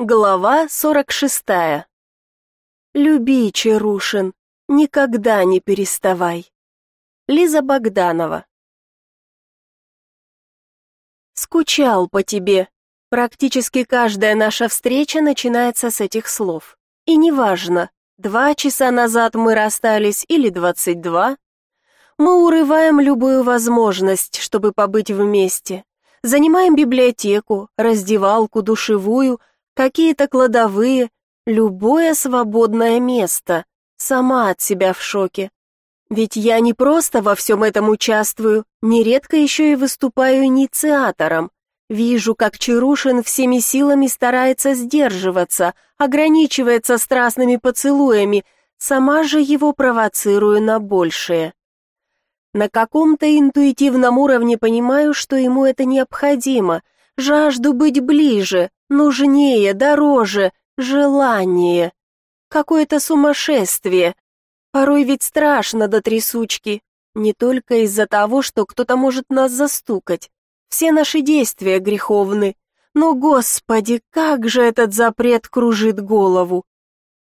Глава 46. Люби, Чарушин, никогда не переставай. Лиза Богданова. Скучал по тебе. Практически каждая наша встреча начинается с этих слов. И неважно, два часа назад мы расстались или двадцать два, мы урываем любую возможность, чтобы побыть вместе. Занимаем библиотеку, раздевалку, душевую, какие-то кладовые, любое свободное место. Сама от себя в шоке. Ведь я не просто во всем этом участвую, нередко еще и выступаю инициатором. Вижу, как Чарушин всеми силами старается сдерживаться, ограничивается страстными поцелуями, сама же его провоцирую на большее. На каком-то интуитивном уровне понимаю, что ему это необходимо, жажду быть ближе, нужнее, дороже, желание. Какое-то сумасшествие. Порой ведь страшно до трясучки, не только из-за того, что кто-то может нас застукать. Все наши действия греховны. Но, Господи, как же этот запрет кружит голову.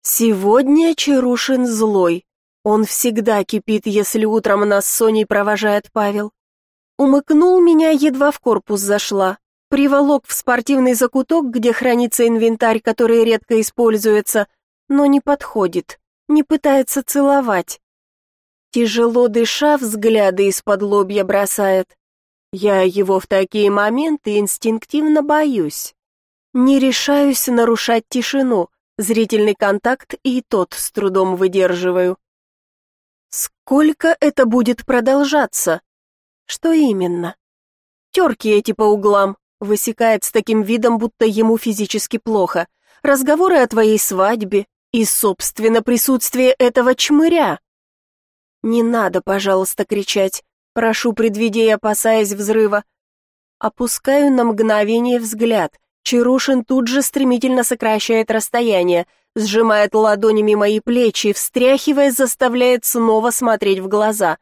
Сегодня Чарушин злой. Он всегда кипит, если утром нас с Соней провожает Павел. Умыкнул меня, едва в корпус зашла. Приволок в спортивный закуток, где хранится инвентарь, который редко используется, но не подходит, не пытается целовать. Тяжело дыша, взгляды из-под лобья бросает. Я его в такие моменты инстинктивно боюсь. Не решаюсь нарушать тишину, зрительный контакт и тот с трудом выдерживаю. Сколько это будет продолжаться? Что именно? Терки эти по углам, Высекает с таким видом, будто ему физически плохо. Разговоры о твоей свадьбе и, собственно, присутствие этого чмыря. Не надо, пожалуйста, кричать. Прошу, предвидя опасаясь взрыва. Опускаю на мгновение взгляд. Чарушин тут же стремительно сокращает расстояние, сжимает ладонями мои плечи, встряхивая, заставляет снова смотреть в глаза.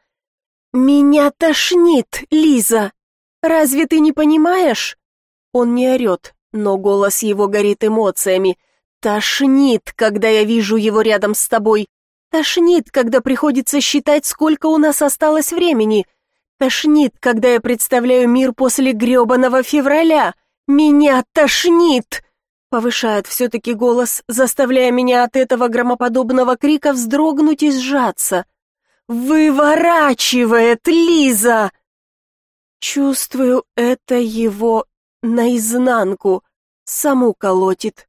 «Меня тошнит, Лиза! Разве ты не понимаешь?» Он не орет, но голос его горит эмоциями. Тошнит, когда я вижу его рядом с тобой. Тошнит, когда приходится считать, сколько у нас осталось времени. Тошнит, когда я представляю мир после грёбаного февраля. Меня тошнит!» Повышает все-таки голос, заставляя меня от этого громоподобного крика вздрогнуть и сжаться. «Выворачивает, Лиза!» Чувствую это его наизнанку, саму колотит.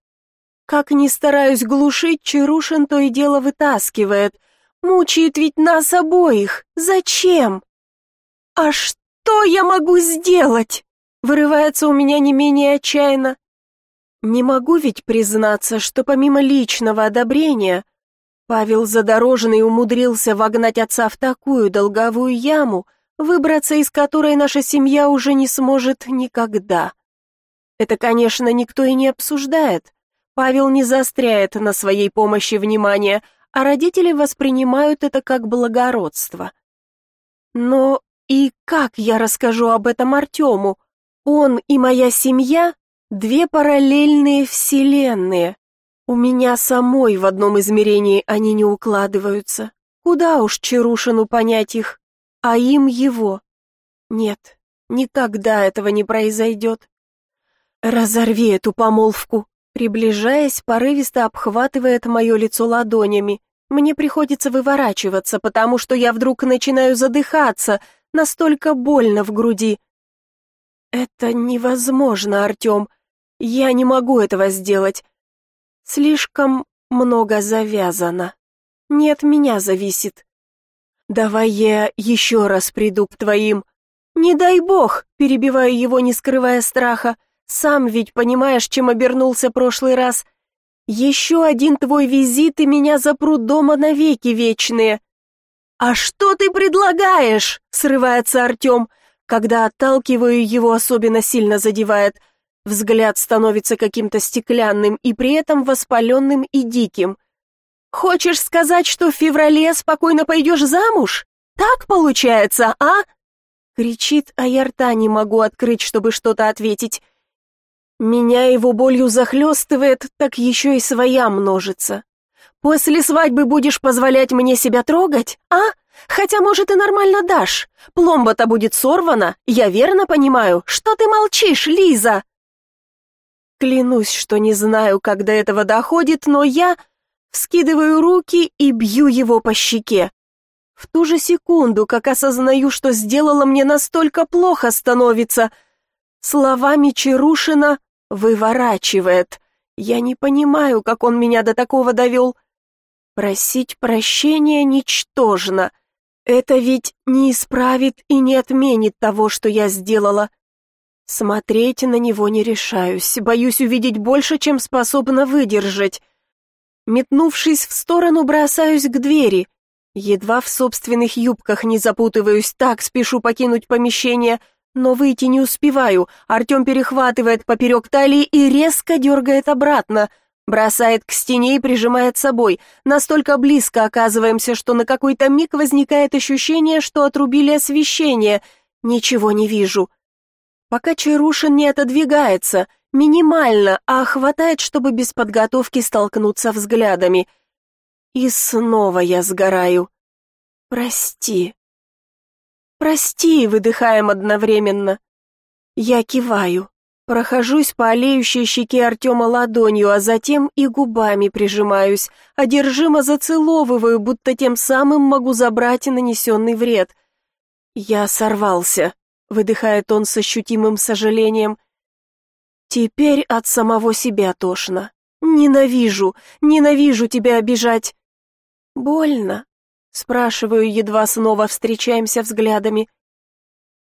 Как ни стараюсь глушить, Чарушин то и дело вытаскивает. Мучает ведь нас обоих. Зачем? А что я могу сделать? Вырывается у меня не менее отчаянно. Не могу ведь признаться, что помимо личного одобрения Павел Задорожный умудрился вогнать отца в такую долговую яму, выбраться из которой наша семья уже не сможет никогда. Это, конечно, никто и не обсуждает. Павел не заостряет на своей помощи внимание, а родители воспринимают это как благородство. Но и как я расскажу об этом Артему? Он и моя семья — две параллельные вселенные. У меня самой в одном измерении они не укладываются. Куда уж Чарушину понять их, а им его. Нет, никогда этого не произойдет. «Разорви эту помолвку!» Приближаясь, порывисто обхватывает мое лицо ладонями. Мне приходится выворачиваться, потому что я вдруг начинаю задыхаться, настолько больно в груди. «Это невозможно, Артем. Я не могу этого сделать. Слишком много завязано. Не от меня зависит. Давай я еще раз приду к твоим. Не дай бог!» перебиваю его, не скрывая страха. Сам ведь понимаешь, чем обернулся прошлый раз. Еще один твой визит, и меня запрут дома навеки вечные. А что ты предлагаешь? Срывается Артем. Когда отталкиваю его, особенно сильно задевает. Взгляд становится каким-то стеклянным и при этом воспаленным и диким. Хочешь сказать, что в феврале спокойно пойдешь замуж? Так получается, а? Кричит, а я рта не могу открыть, чтобы что-то ответить. Меня его болью захлестывает, так еще и своя множится. После свадьбы будешь позволять мне себя трогать, а? Хотя, может, и нормально дашь. Пломба-то будет сорвана, я верно понимаю? Что ты молчишь, Лиза?» Клянусь, что не знаю, как до этого доходит, но я вскидываю руки и бью его по щеке. В ту же секунду, как осознаю, что сделала мне настолько плохо становится, словами Чарушина выворачивает. Я не понимаю, как он меня до такого довел. Просить прощения ничтожно. Это ведь не исправит и не отменит того, что я сделала. Смотреть на него не решаюсь, боюсь увидеть больше, чем способна выдержать. Метнувшись в сторону, бросаюсь к двери. Едва в собственных юбках не запутываюсь, так спешу покинуть помещение, но выйти не успеваю. Артем перехватывает поперек талии и резко дергает обратно. Бросает к стене и прижимает собой. Настолько близко оказываемся, что на какой-то миг возникает ощущение, что отрубили освещение. Ничего не вижу. Пока Чарушин не отодвигается, минимально, а хватает, чтобы без подготовки столкнуться взглядами. И снова я сгораю. Прости. Прости, выдыхаем одновременно. Я киваю. Прохожусь по олеющей щеке Артема ладонью, а затем и губами прижимаюсь, одержимо зацеловываю, будто тем самым могу забрать нанесенный вред. Я сорвался выдыхает он с ощутимым сожалением. Теперь от самого себя тошно. Ненавижу, ненавижу тебя обижать. Больно? Спрашиваю, едва снова встречаемся взглядами.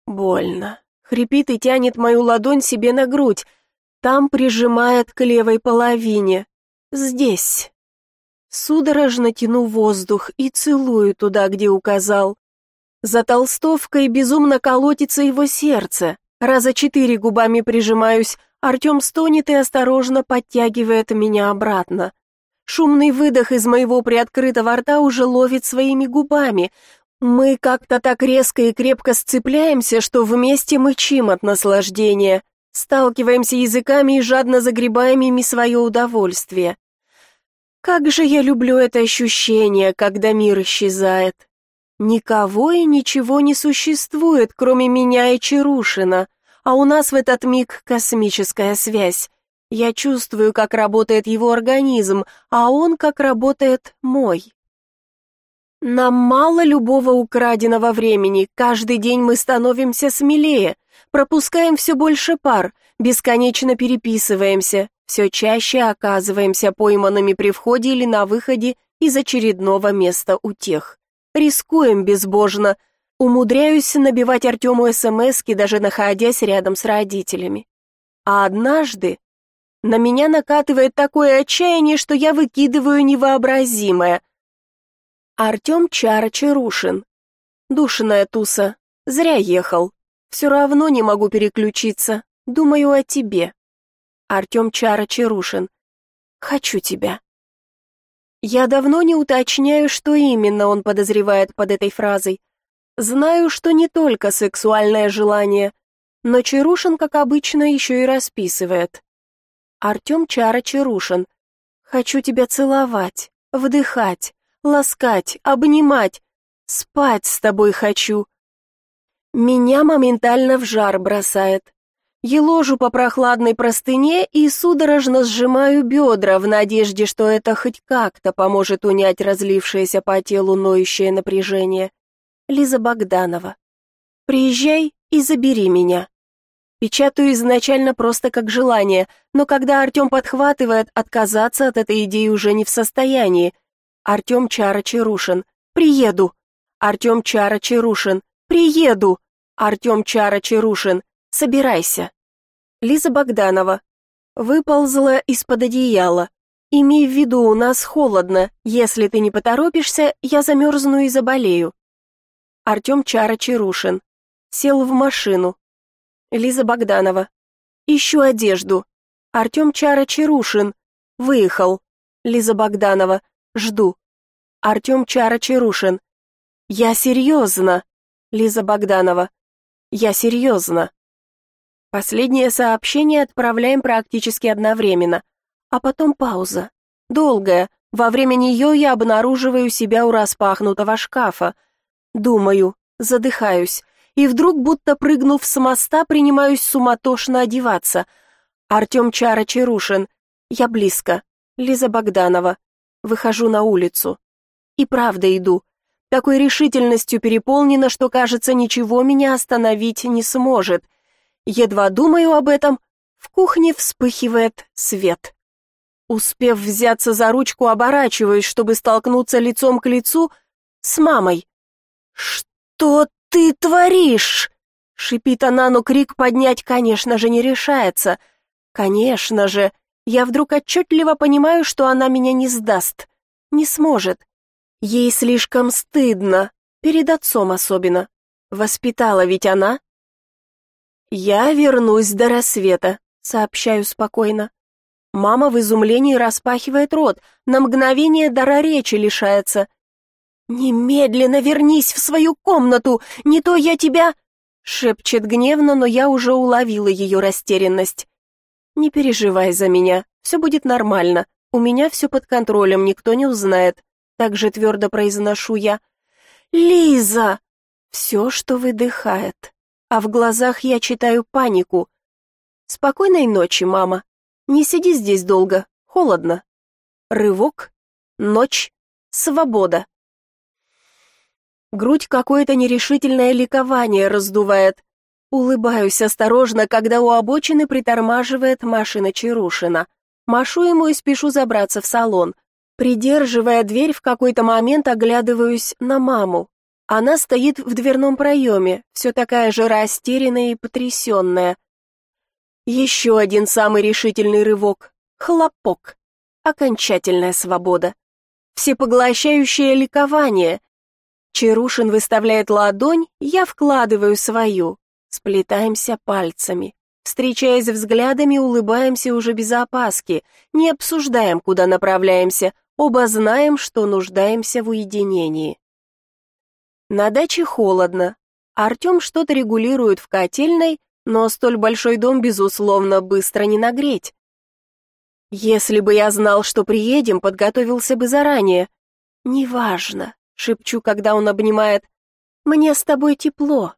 Больно. Хрипит и тянет мою ладонь себе на грудь. Там прижимает к левой половине. Здесь. Судорожно тяну воздух и целую туда, где указал. За толстовкой безумно колотится его сердце. Раза четыре губами прижимаюсь, Артем стонет и осторожно подтягивает меня обратно. Шумный выдох из моего приоткрытого рта уже ловит своими губами. Мы как-то так резко и крепко сцепляемся, что вместе мычим от наслаждения. Сталкиваемся языками и жадно загребаем ими свое удовольствие. Как же я люблю это ощущение, когда мир исчезает. Никого и ничего не существует, кроме меня и Чарушина, а у нас в этот миг космическая связь. Я чувствую, как работает его организм, а он как работает мой. Нам мало любого украденного времени, каждый день мы становимся смелее, пропускаем все больше пар, бесконечно переписываемся, все чаще оказываемся пойманными при входе или на выходе из очередного места утех. Рискуем безбожно. Умудряюсь набивать Артему СМСки, даже находясь рядом с родителями. А однажды на меня накатывает такое отчаяние, что я выкидываю невообразимое. Артем Чара Чарушин. Душиная туса. Зря ехал. Все равно не могу переключиться. Думаю о тебе. Артем Чарушин. Хочу тебя. Я давно не уточняю, что именно он подозревает под этой фразой. Знаю, что не только сексуальное желание, но Чарушин, как обычно, еще и расписывает. Артем Чарушин. Хочу тебя целовать, вдыхать, ласкать, обнимать. Спать с тобой хочу. Меня моментально в жар бросает. Еложу по прохладной простыне и судорожно сжимаю бедра в надежде, что это хоть как-то поможет унять разлившееся по телу ноющее напряжение. Лиза Богданова. Приезжай и забери меня. Печатаю изначально просто как желание, но когда Артем подхватывает, отказаться от этой идеи уже не в состоянии. Артем Чара Чарушин. Приеду. Артем Чара Чарушин. Приеду. Артем Чара Чарушин. Собирайся. Лиза Богданова. Выползла из-под одеяла. Имей в виду, у нас холодно. Если ты не поторопишься, я замерзну и заболею. Артем Чара Чарушин. Сел в машину. Лиза Богданова. Ищу одежду. Артем Чара Чарушин. Выехал. Лиза Богданова. Жду. Артем Чара Чарушин. Я серьезно. Лиза Богданова. Я серьезно. Последнее сообщение отправляем практически одновременно, а потом пауза. Долгая. Во время нее я обнаруживаю себя у распахнутого шкафа. Думаю, задыхаюсь, и вдруг, будто прыгнув с моста, принимаюсь суматошно одеваться. Артем Чара. Я близко. Лиза Богданова. Выхожу на улицу. И правда иду. Такой решительностью переполнена, что, кажется, ничего меня остановить не сможет. Едва думаю об этом, в кухне вспыхивает свет. Успев взяться за ручку, оборачиваюсь, чтобы столкнуться лицом к лицу с мамой. «Что ты творишь?» — шипит она, но крик поднять, конечно же, не решается. «Конечно же!» Я вдруг отчетливо понимаю, что она меня не сдаст. Не сможет. Ей слишком стыдно, перед отцом особенно. Воспитала ведь она. «Я вернусь до рассвета», — сообщаю спокойно. Мама в изумлении распахивает рот, на мгновение дара речи лишается. «Немедленно вернись в свою комнату, не то я тебя...» Шепчет гневно, но я уже уловила ее растерянность. «Не переживай за меня, все будет нормально. У меня все под контролем, никто не узнает». Так же твердо произношу я. «Лиза!» Все, что выдыхает. А в глазах я читаю панику. «Спокойной ночи, мама. Не сиди здесь долго, холодно». Рывок, ночь, свобода. Грудь какое-то нерешительное ликование раздувает. Улыбаюсь осторожно, когда у обочины притормаживает машина Чарушина. Машу ему и спешу забраться в салон. Придерживая дверь, в какой-то момент оглядываюсь на маму. Она стоит в дверном проеме, все такая же растерянная и потрясенная. Еще один самый решительный рывок. Хлопок. Окончательная свобода. Всепоглощающее ликование. Чарушин выставляет ладонь, я вкладываю свою. Сплетаемся пальцами. Встречаясь взглядами, улыбаемся уже без опаски. Не обсуждаем, куда направляемся. Оба знаем, что нуждаемся в уединении. На даче холодно. Артем что-то регулирует в котельной, но столь большой дом, безусловно, быстро не нагреть. Если бы я знал, что приедем, подготовился бы заранее. Неважно, шепчу, когда он обнимает. Мне с тобой тепло.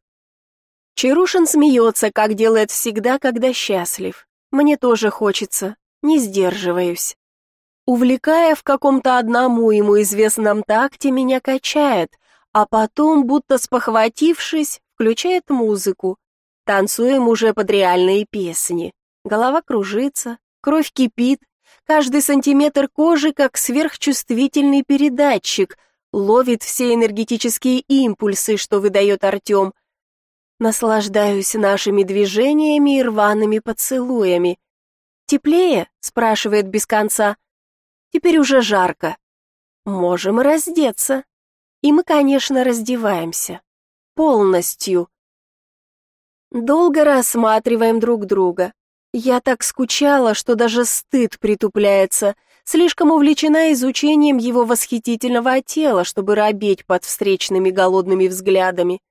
Чарушин смеется, как делает всегда, когда счастлив. Мне тоже хочется, не сдерживаюсь. Увлекая в каком-то одному ему известном такте, меня качает, а потом, будто спохватившись, включает музыку. Танцуем уже под реальные песни. Голова кружится, кровь кипит, каждый сантиметр кожи, как сверхчувствительный передатчик, ловит все энергетические импульсы, что выдает Артем — Наслаждаюсь нашими движениями и рваными поцелуями. «Теплее?» — спрашивает без конца. «Теперь уже жарко. Можем раздеться». И мы, конечно, раздеваемся. Полностью. Долго рассматриваем друг друга. Я так скучала, что даже стыд притупляется, слишком увлечена изучением его восхитительного тела, чтобы робеть под встречными голодными взглядами.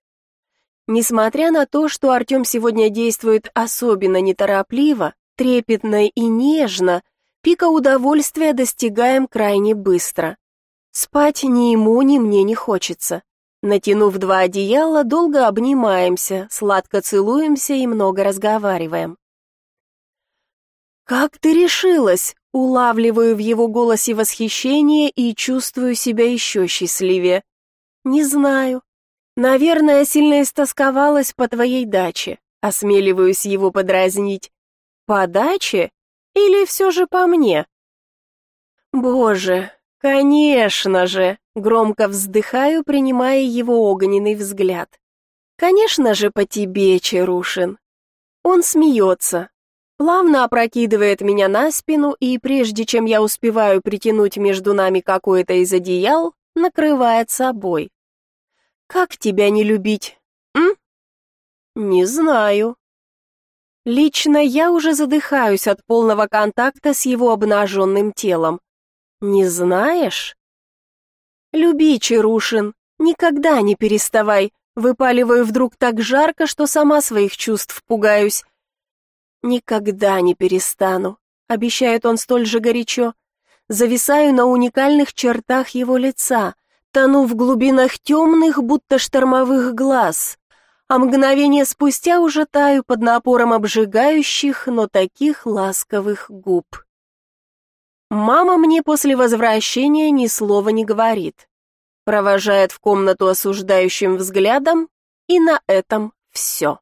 Несмотря на то, что Артем сегодня действует особенно неторопливо, трепетно и нежно, пика удовольствия достигаем крайне быстро. Спать ни ему, ни мне не хочется. Натянув два одеяла, долго обнимаемся, сладко целуемся и много разговариваем. «Как ты решилась?» Улавливаю в его голосе восхищение и чувствую себя еще счастливее. «Не знаю. Наверное, сильно истосковалась по твоей даче. Осмеливаюсь его подразнить. По даче? Или все же по мне? Боже, конечно же, громко вздыхаю, принимая его огненный взгляд. Конечно же, по тебе, Чарушин. Он смеется, плавно опрокидывает меня на спину, и прежде чем я успеваю притянуть между нами какое-то из одеял, накрывает собой. Как тебя не любить? М? Не знаю. Лично я уже задыхаюсь от полного контакта с его обнаженным телом. Не знаешь? Люби, Чарушин, никогда не переставай. Выпаливаю вдруг так жарко, что сама своих чувств пугаюсь. Никогда не перестану, обещает он столь же горячо. Зависаю на уникальных чертах его лица, тону в глубинах темных, будто штормовых глаз, а мгновение спустя уже таю под напором обжигающих, но таких ласковых губ. Мама мне после возвращения ни слова не говорит. Провожает в комнату осуждающим взглядом, и на этом все.